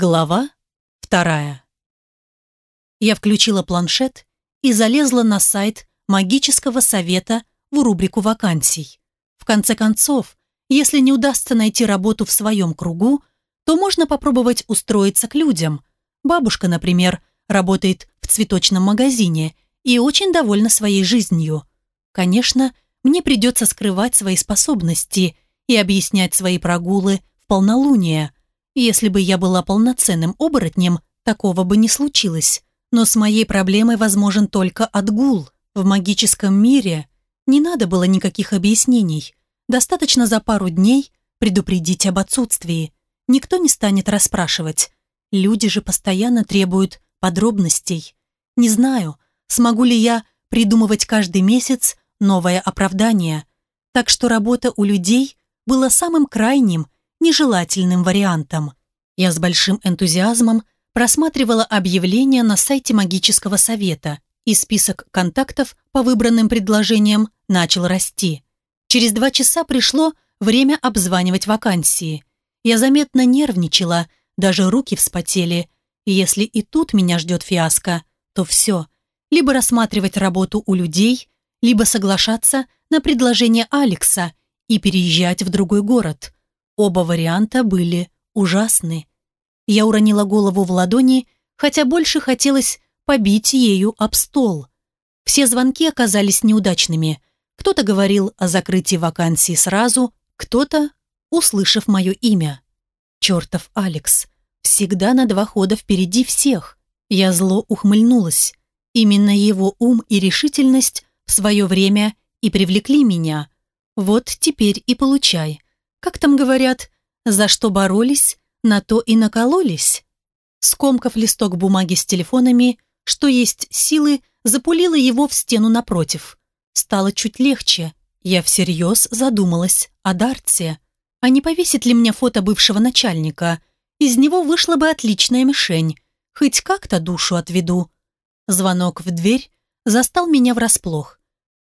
Глава вторая. Я включила планшет и залезла на сайт магического совета в рубрику вакансий. В конце концов, если не удастся найти работу в своем кругу, то можно попробовать устроиться к людям. Бабушка, например, работает в цветочном магазине и очень довольна своей жизнью. Конечно, мне придется скрывать свои способности и объяснять свои прогулы в полнолуние – если бы я была полноценным оборотнем, такого бы не случилось. Но с моей проблемой возможен только отгул. В магическом мире не надо было никаких объяснений. Достаточно за пару дней предупредить об отсутствии. Никто не станет расспрашивать. Люди же постоянно требуют подробностей. Не знаю, смогу ли я придумывать каждый месяц новое оправдание. Так что работа у людей была самым крайним нежелательным вариантом. Я с большим энтузиазмом просматривала объявления на сайте магического совета, и список контактов по выбранным предложениям начал расти. Через два часа пришло время обзванивать вакансии. Я заметно нервничала, даже руки вспотели. И если и тут меня ждет фиаско, то все. Либо рассматривать работу у людей, либо соглашаться на предложение Алекса и переезжать в другой город. Оба варианта были ужасны. Я уронила голову в ладони, хотя больше хотелось побить ею об стол. Все звонки оказались неудачными. Кто-то говорил о закрытии вакансии сразу, кто-то, услышав мое имя. Чертов Алекс. Всегда на два хода впереди всех. Я зло ухмыльнулась. Именно его ум и решительность в свое время и привлекли меня. Вот теперь и получай. Как там говорят, за что боролись, на то и накололись? Скомкав листок бумаги с телефонами, что есть силы, запулила его в стену напротив. Стало чуть легче. Я всерьез задумалась о Дартсе. А не повесит ли мне фото бывшего начальника? Из него вышла бы отличная мишень. Хоть как-то душу отведу. Звонок в дверь застал меня врасплох.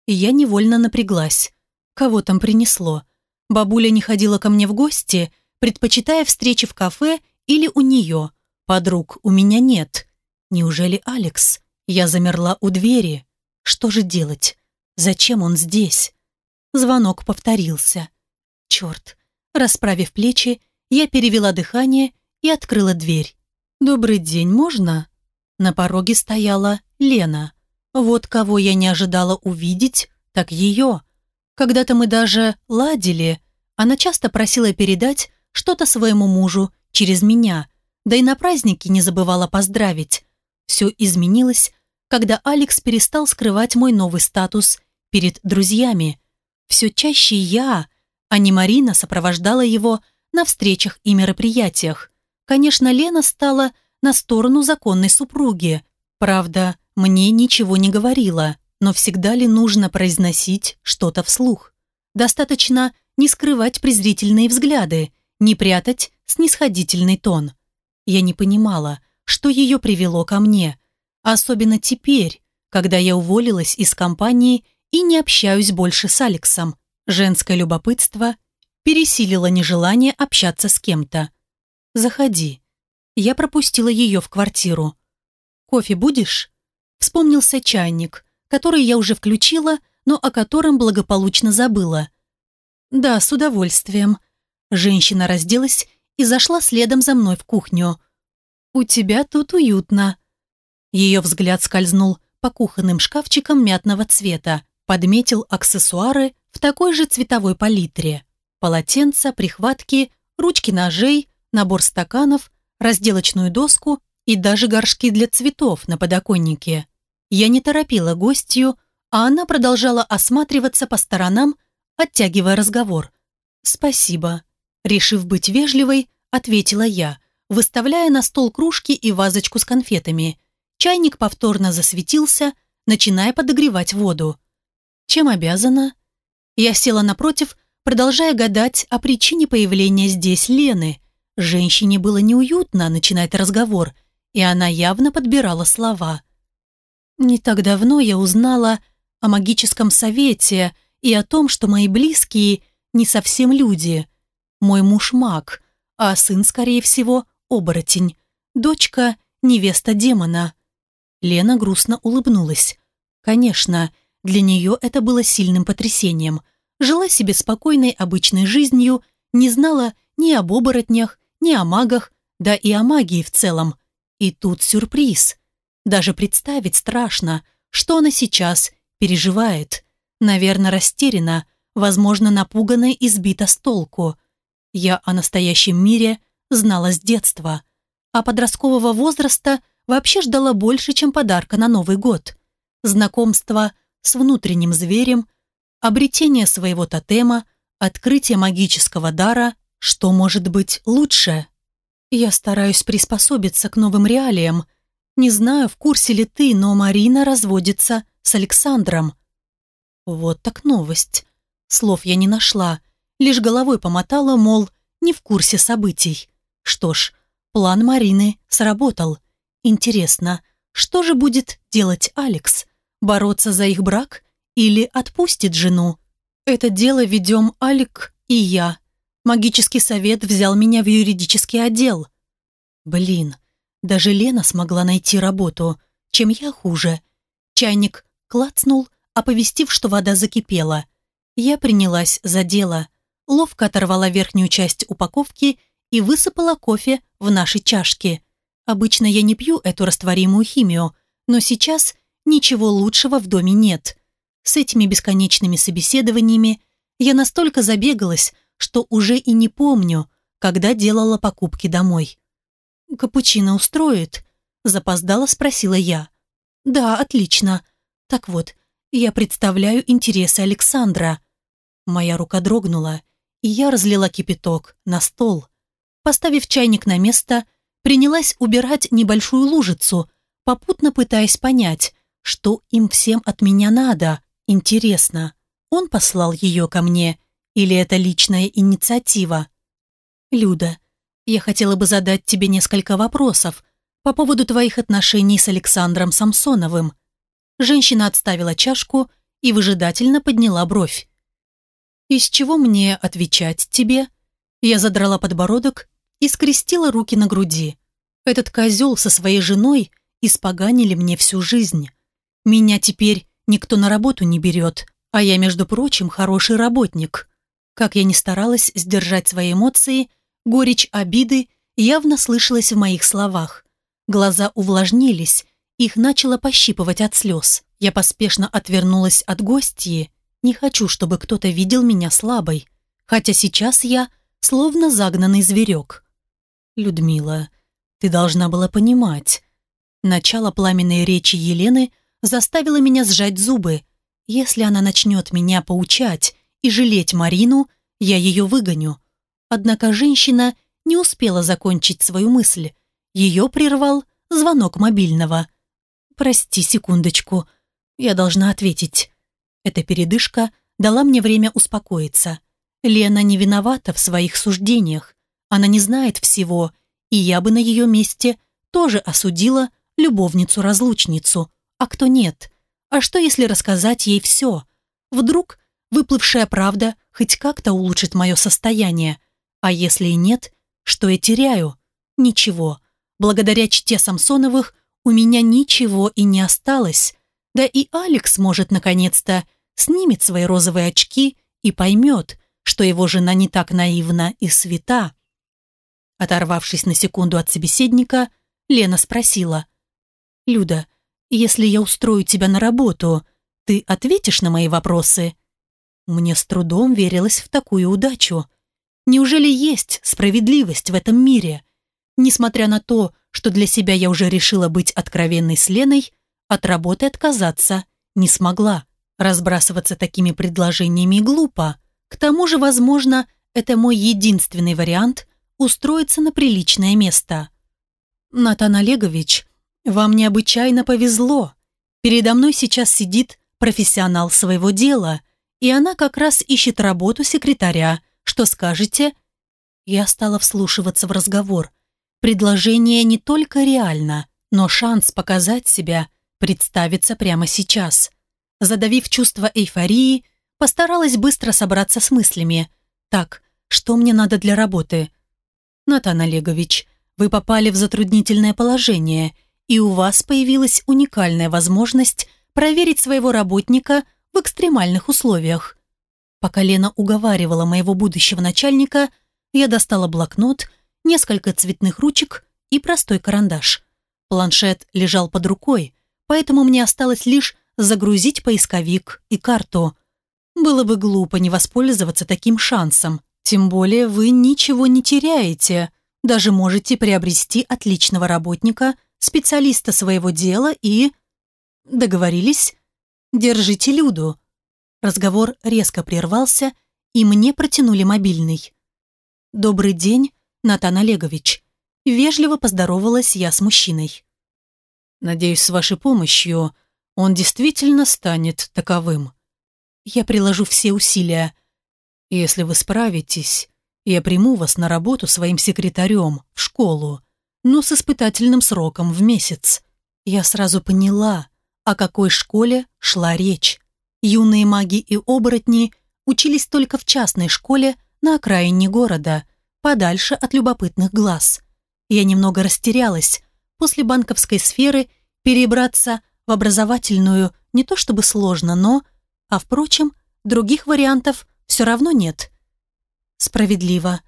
И я невольно напряглась. Кого там принесло? Бабуля не ходила ко мне в гости, предпочитая встречи в кафе или у нее. Подруг у меня нет. Неужели Алекс? Я замерла у двери. Что же делать? Зачем он здесь? Звонок повторился. Черт. Расправив плечи, я перевела дыхание и открыла дверь. «Добрый день, можно?» На пороге стояла Лена. Вот кого я не ожидала увидеть, так ее. Когда-то мы даже ладили. Она часто просила передать что-то своему мужу через меня, да и на праздники не забывала поздравить. Все изменилось, когда Алекс перестал скрывать мой новый статус перед друзьями. Все чаще я, а не Марина, сопровождала его на встречах и мероприятиях. Конечно, Лена стала на сторону законной супруги. Правда, мне ничего не говорила но всегда ли нужно произносить что-то вслух? Достаточно не скрывать презрительные взгляды, не прятать снисходительный тон. Я не понимала, что ее привело ко мне, особенно теперь, когда я уволилась из компании и не общаюсь больше с Алексом. Женское любопытство пересилило нежелание общаться с кем-то. «Заходи». Я пропустила ее в квартиру. «Кофе будешь?» Вспомнился чайник, который я уже включила, но о котором благополучно забыла. «Да, с удовольствием». Женщина разделась и зашла следом за мной в кухню. «У тебя тут уютно». Ее взгляд скользнул по кухонным шкафчикам мятного цвета, подметил аксессуары в такой же цветовой палитре. Полотенца, прихватки, ручки ножей, набор стаканов, разделочную доску и даже горшки для цветов на подоконнике. Я не торопила гостью, а она продолжала осматриваться по сторонам, оттягивая разговор. «Спасибо», — решив быть вежливой, ответила я, выставляя на стол кружки и вазочку с конфетами. Чайник повторно засветился, начиная подогревать воду. «Чем обязана?» Я села напротив, продолжая гадать о причине появления здесь Лены. Женщине было неуютно начинать разговор, и она явно подбирала слова. Не так давно я узнала о магическом совете и о том, что мои близкие не совсем люди. Мой муж маг, а сын, скорее всего, оборотень. Дочка – невеста демона. Лена грустно улыбнулась. Конечно, для нее это было сильным потрясением. Жила себе спокойной обычной жизнью, не знала ни об оборотнях, ни о магах, да и о магии в целом. И тут сюрприз. Даже представить страшно, что она сейчас переживает. Наверное, растеряна, возможно, напугана и сбита с толку. Я о настоящем мире знала с детства, а подросткового возраста вообще ждала больше, чем подарка на Новый год. Знакомство с внутренним зверем, обретение своего тотема, открытие магического дара, что может быть лучше. Я стараюсь приспособиться к новым реалиям. Не знаю, в курсе ли ты, но Марина разводится с Александром. Вот так новость. Слов я не нашла, лишь головой помотала, мол, не в курсе событий. Что ж, план Марины сработал. Интересно, что же будет делать Алекс? Бороться за их брак или отпустит жену? Это дело ведем Алик и я. Магический совет взял меня в юридический отдел. Блин, даже Лена смогла найти работу. Чем я хуже? Чайник клацнул, оповестив, что вода закипела. Я принялась за дело. Ловко оторвала верхнюю часть упаковки и высыпала кофе в наши чашки. Обычно я не пью эту растворимую химию, но сейчас ничего лучшего в доме нет. С этими бесконечными собеседованиями я настолько забегалась, что уже и не помню, когда делала покупки домой. «Капучино устроит?» – запоздала спросила я. «Да, отлично. Так вот, я представляю интересы Александра». Моя рука дрогнула, и я разлила кипяток на стол. Поставив чайник на место, принялась убирать небольшую лужицу, попутно пытаясь понять, что им всем от меня надо. Интересно, он послал ее ко мне или это личная инициатива? Люда, я хотела бы задать тебе несколько вопросов по поводу твоих отношений с Александром Самсоновым. Женщина отставила чашку и выжидательно подняла бровь. «Из чего мне отвечать тебе?» Я задрала подбородок и скрестила руки на груди. Этот козел со своей женой испоганили мне всю жизнь. Меня теперь никто на работу не берет, а я, между прочим, хороший работник. Как я ни старалась сдержать свои эмоции, горечь обиды явно слышалась в моих словах. Глаза увлажнились, их начало пощипывать от слез. Я поспешно отвернулась от гостьи. Не хочу, чтобы кто-то видел меня слабой. Хотя сейчас я словно загнанный зверек. «Людмила, ты должна была понимать». Начало пламенной речи Елены заставило меня сжать зубы. Если она начнет меня поучать и жалеть Марину, я ее выгоню. Однако женщина не успела закончить свою мысль. Ее прервал звонок мобильного. «Прости секундочку, я должна ответить». Эта передышка дала мне время успокоиться. Лена не виновата в своих суждениях. Она не знает всего, и я бы на ее месте тоже осудила любовницу-разлучницу. А кто нет? А что, если рассказать ей все? Вдруг выплывшая правда хоть как-то улучшит мое состояние. А если и нет, что я теряю? Ничего. Благодаря чте Самсоновых у меня ничего и не осталось. Да и Алекс может наконец-то снимет свои розовые очки и поймет, что его жена не так наивна и свята. Оторвавшись на секунду от собеседника, Лена спросила. «Люда, если я устрою тебя на работу, ты ответишь на мои вопросы?» Мне с трудом верилось в такую удачу. Неужели есть справедливость в этом мире? Несмотря на то, что для себя я уже решила быть откровенной с Леной, от работы отказаться не смогла. Разбрасываться такими предложениями глупо. К тому же, возможно, это мой единственный вариант устроиться на приличное место. Натан Олегович, вам необычайно повезло. Передо мной сейчас сидит профессионал своего дела, и она как раз ищет работу секретаря. Что скажете? Я стала вслушиваться в разговор. Предложение не только реально, но шанс показать себя представится прямо сейчас. Задавив чувство эйфории, постаралась быстро собраться с мыслями. Так, что мне надо для работы? Натан Олегович, вы попали в затруднительное положение, и у вас появилась уникальная возможность проверить своего работника в экстремальных условиях. Пока Лена уговаривала моего будущего начальника, я достала блокнот, несколько цветных ручек и простой карандаш. Планшет лежал под рукой, поэтому мне осталось лишь загрузить поисковик и карту. Было бы глупо не воспользоваться таким шансом. Тем более вы ничего не теряете. Даже можете приобрести отличного работника, специалиста своего дела и... Договорились? Держите Люду. Разговор резко прервался, и мне протянули мобильный. «Добрый день, Натан Олегович». Вежливо поздоровалась я с мужчиной. «Надеюсь, с вашей помощью он действительно станет таковым. Я приложу все усилия. Если вы справитесь, я приму вас на работу своим секретарем в школу, но с испытательным сроком в месяц. Я сразу поняла, о какой школе шла речь. Юные маги и оборотни учились только в частной школе на окраине города, подальше от любопытных глаз. Я немного растерялась. После банковской сферы перебраться в образовательную не то чтобы сложно, но... А впрочем, других вариантов все равно нет. Справедливо.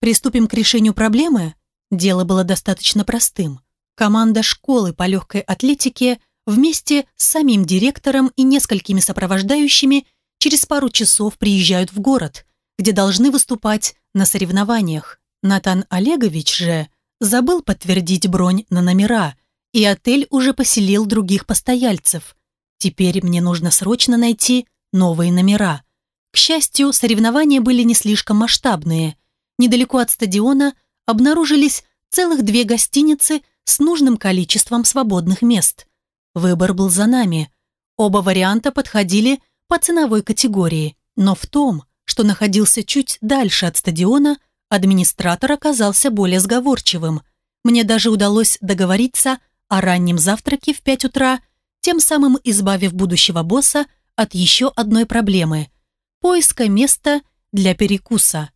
Приступим к решению проблемы? Дело было достаточно простым. Команда школы по легкой атлетике вместе с самим директором и несколькими сопровождающими через пару часов приезжают в город, где должны выступать на соревнованиях. Натан Олегович же забыл подтвердить бронь на номера, и отель уже поселил других постояльцев. Теперь мне нужно срочно найти новые номера. К счастью, соревнования были не слишком масштабные. Недалеко от стадиона обнаружились целых две гостиницы с нужным количеством свободных мест. Выбор был за нами. Оба варианта подходили по ценовой категории, но в том, что находился чуть дальше от стадиона, администратор оказался более сговорчивым. Мне даже удалось договориться о раннем завтраке в 5 утра, тем самым избавив будущего босса от еще одной проблемы – поиска места для перекуса.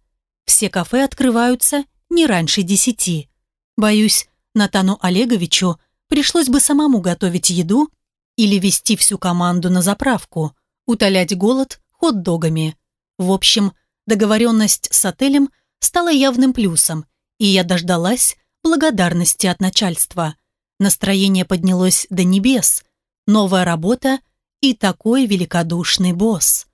Все кафе открываются не раньше десяти. Боюсь, Натану Олеговичу пришлось бы самому готовить еду или вести всю команду на заправку, утолять голод хот-догами. В общем, договоренность с отелем стала явным плюсом, и я дождалась благодарности от начальства. Настроение поднялось до небес. Новая работа и такой великодушный босс.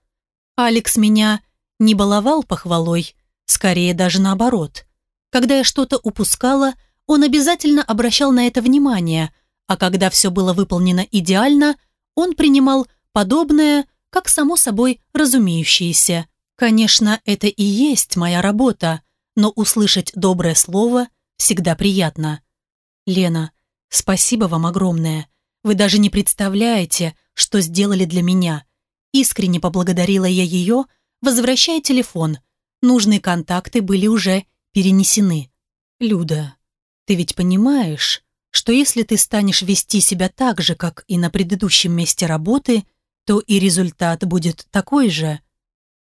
Алекс меня не баловал похвалой, скорее даже наоборот. Когда я что-то упускала, он обязательно обращал на это внимание, а когда все было выполнено идеально, он принимал подобное, как само собой разумеющееся. Конечно, это и есть моя работа, но услышать доброе слово всегда приятно. Лена, спасибо вам огромное. Вы даже не представляете, что сделали для меня. Искренне поблагодарила я ее, возвращая телефон. Нужные контакты были уже перенесены. «Люда, ты ведь понимаешь, что если ты станешь вести себя так же, как и на предыдущем месте работы, то и результат будет такой же?»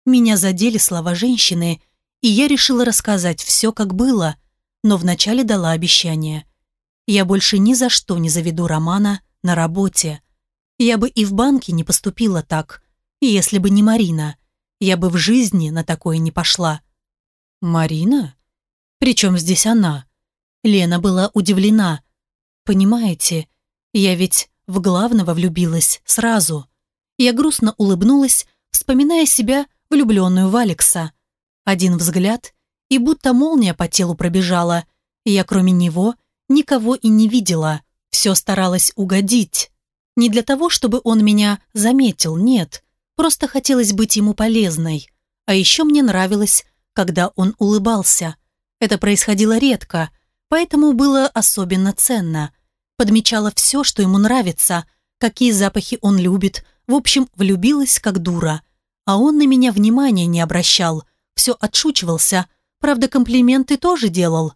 Меня задели слова женщины, и я решила рассказать все, как было, но вначале дала обещание. Я больше ни за что не заведу Романа на работе. Я бы и в банке не поступила так, если бы не Марина, я бы в жизни на такое не пошла. Марина? Причем здесь она? Лена была удивлена. Понимаете, я ведь в главного влюбилась сразу. Я грустно улыбнулась, вспоминая себя влюбленную в Алекса. Один взгляд, и будто молния по телу пробежала. Я кроме него никого и не видела. Все старалась угодить. Не для того, чтобы он меня заметил, нет. Просто хотелось быть ему полезной. А еще мне нравилось, когда он улыбался. Это происходило редко, поэтому было особенно ценно. Подмечала все, что ему нравится, какие запахи он любит. В общем, влюбилась как дура. А он на меня внимания не обращал, все отшучивался, правда, комплименты тоже делал.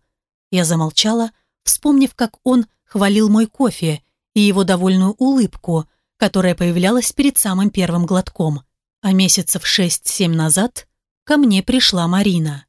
Я замолчала, вспомнив, как он хвалил мой кофе и его довольную улыбку – которая появлялась перед самым первым глотком. А месяцев шесть-семь назад ко мне пришла Марина.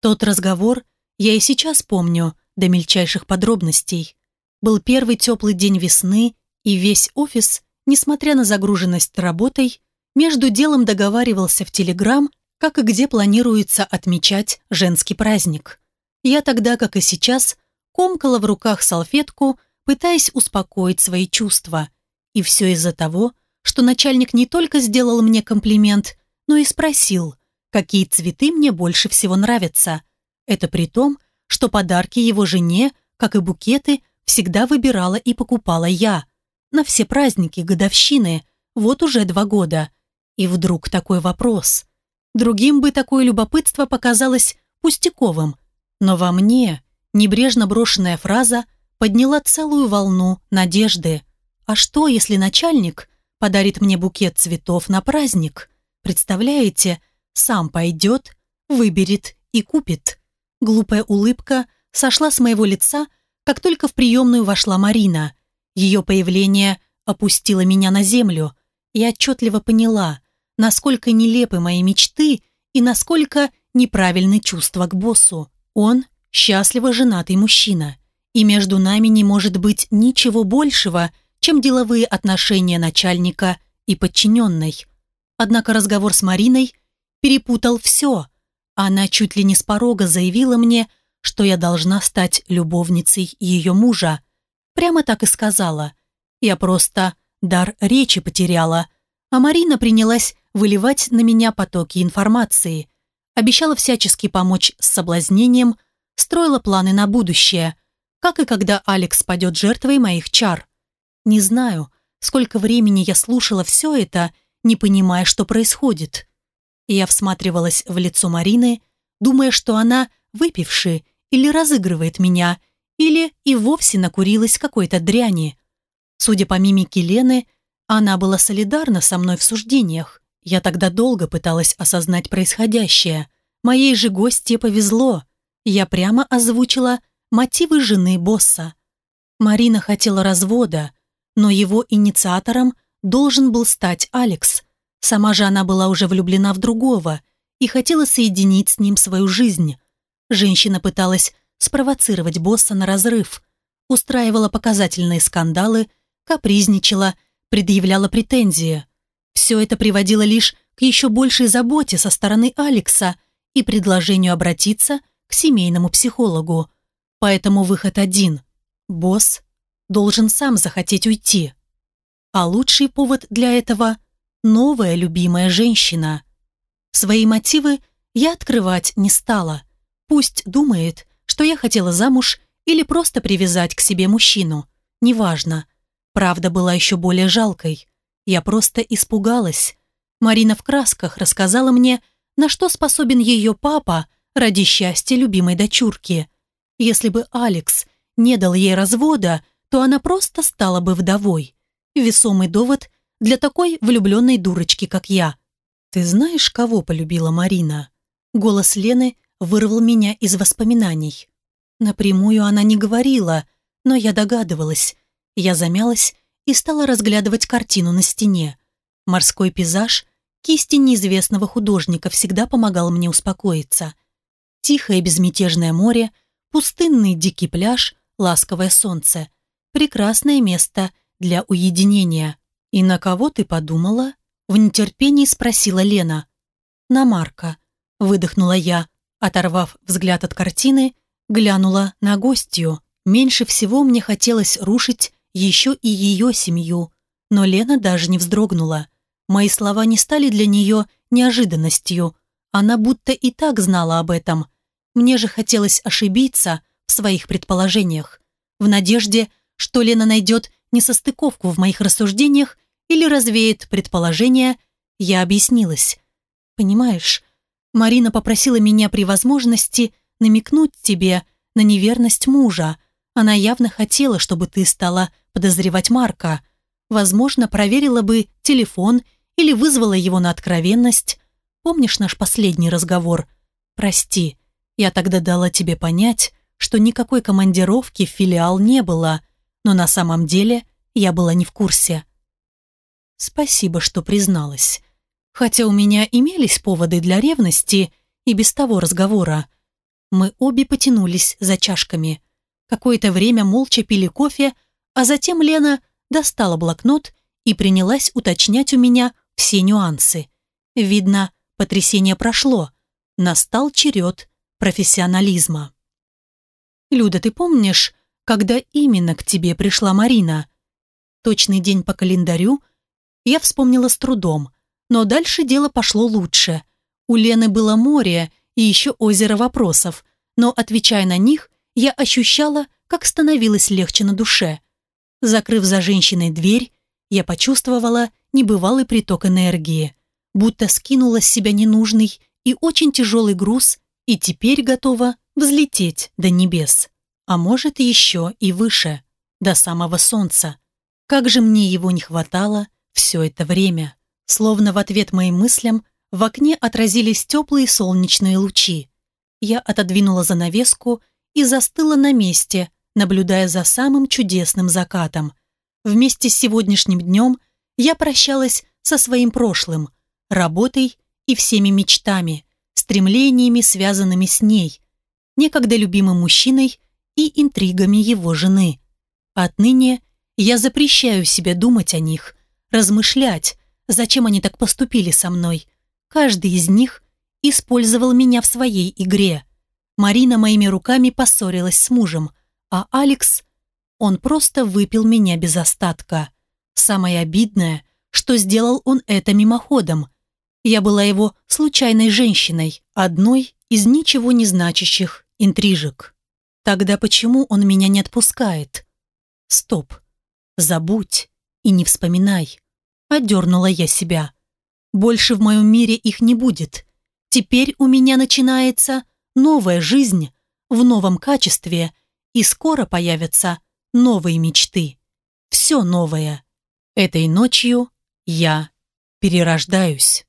Тот разговор я и сейчас помню до мельчайших подробностей. Был первый теплый день весны, и весь офис, несмотря на загруженность работой, между делом договаривался в Телеграм, как и где планируется отмечать женский праздник. Я тогда, как и сейчас, комкала в руках салфетку, пытаясь успокоить свои чувства. И все из-за того, что начальник не только сделал мне комплимент, но и спросил, какие цветы мне больше всего нравятся. Это при том, что подарки его жене, как и букеты, всегда выбирала и покупала я. На все праздники, годовщины, вот уже два года. И вдруг такой вопрос. Другим бы такое любопытство показалось пустяковым, но во мне небрежно брошенная фраза подняла целую волну надежды. А что, если начальник подарит мне букет цветов на праздник? Представляете, сам пойдет, выберет и купит. Глупая улыбка сошла с моего лица, как только в приемную вошла Марина. Ее появление опустило меня на землю. Я отчетливо поняла, насколько нелепы мои мечты и насколько неправильны чувства к боссу. Он счастливо женатый мужчина, и между нами не может быть ничего большего, чем деловые отношения начальника и подчиненной. Однако разговор с Мариной перепутал все. Она чуть ли не с порога заявила мне, что я должна стать любовницей ее мужа. Прямо так и сказала. Я просто дар речи потеряла, а Марина принялась выливать на меня потоки информации. Обещала всячески помочь с соблазнением, строила планы на будущее, как и когда Алекс падет жертвой моих чар. Не знаю, сколько времени я слушала все это, не понимая, что происходит. Я всматривалась в лицо Марины, думая, что она выпивши или разыгрывает меня, или и вовсе накурилась какой-то дряни. Судя по мимике Лены, она была солидарна со мной в суждениях. Я тогда долго пыталась осознать происходящее. Моей же гостье повезло. Я прямо озвучила мотивы жены босса. Марина хотела развода, но его инициатором должен был стать Алекс – Сама же она была уже влюблена в другого и хотела соединить с ним свою жизнь. Женщина пыталась спровоцировать босса на разрыв, устраивала показательные скандалы, капризничала, предъявляла претензии. Все это приводило лишь к еще большей заботе со стороны Алекса и предложению обратиться к семейному психологу. Поэтому выход один. Босс должен сам захотеть уйти. А лучший повод для этого – новая любимая женщина. Свои мотивы я открывать не стала. Пусть думает, что я хотела замуж или просто привязать к себе мужчину. Неважно. Правда была еще более жалкой. Я просто испугалась. Марина в красках рассказала мне, на что способен ее папа ради счастья любимой дочурки. Если бы Алекс не дал ей развода, то она просто стала бы вдовой. Весомый довод для такой влюбленной дурочки, как я. Ты знаешь, кого полюбила Марина? Голос Лены вырвал меня из воспоминаний. Напрямую она не говорила, но я догадывалась. Я замялась и стала разглядывать картину на стене. Морской пейзаж кисти неизвестного художника всегда помогал мне успокоиться. Тихое безмятежное море, пустынный дикий пляж, ласковое солнце. Прекрасное место для уединения. «И на кого ты подумала?» В нетерпении спросила Лена. «На Марка», — выдохнула я, оторвав взгляд от картины, глянула на гостью. Меньше всего мне хотелось рушить еще и ее семью, но Лена даже не вздрогнула. Мои слова не стали для нее неожиданностью. Она будто и так знала об этом. Мне же хотелось ошибиться в своих предположениях, в надежде, что Лена найдет несостыковку в моих рассуждениях или развеет предположение, я объяснилась. Понимаешь, Марина попросила меня при возможности намекнуть тебе на неверность мужа. Она явно хотела, чтобы ты стала подозревать Марка. Возможно, проверила бы телефон или вызвала его на откровенность. Помнишь наш последний разговор? Прости, я тогда дала тебе понять, что никакой командировки в филиал не было, но на самом деле я была не в курсе. Спасибо, что призналась. Хотя у меня имелись поводы для ревности и без того разговора. Мы обе потянулись за чашками. Какое-то время молча пили кофе, а затем Лена достала блокнот и принялась уточнять у меня все нюансы. Видно, потрясение прошло. Настал черед профессионализма. «Люда, ты помнишь, когда именно к тебе пришла Марина?» Точный день по календарю я вспомнила с трудом, но дальше дело пошло лучше. У Лены было море и еще озеро вопросов, но, отвечая на них, я ощущала, как становилось легче на душе. Закрыв за женщиной дверь, я почувствовала небывалый приток энергии, будто скинула с себя ненужный и очень тяжелый груз и теперь готова взлететь до небес, а может еще и выше, до самого солнца. Как же мне его не хватало все это время. Словно в ответ моим мыслям в окне отразились теплые солнечные лучи. Я отодвинула занавеску и застыла на месте, наблюдая за самым чудесным закатом. Вместе с сегодняшним днем я прощалась со своим прошлым, работой и всеми мечтами, стремлениями, связанными с ней, некогда любимым мужчиной и интригами его жены. Отныне я запрещаю себе думать о них, размышлять, зачем они так поступили со мной. Каждый из них использовал меня в своей игре. Марина моими руками поссорилась с мужем, а Алекс, он просто выпил меня без остатка. Самое обидное, что сделал он это мимоходом. Я была его случайной женщиной, одной из ничего не значащих интрижек. Тогда почему он меня не отпускает? Стоп. Забудь и не вспоминай. Одернула я себя. Больше в моем мире их не будет. Теперь у меня начинается новая жизнь в новом качестве, и скоро появятся новые мечты. Все новое. Этой ночью я перерождаюсь.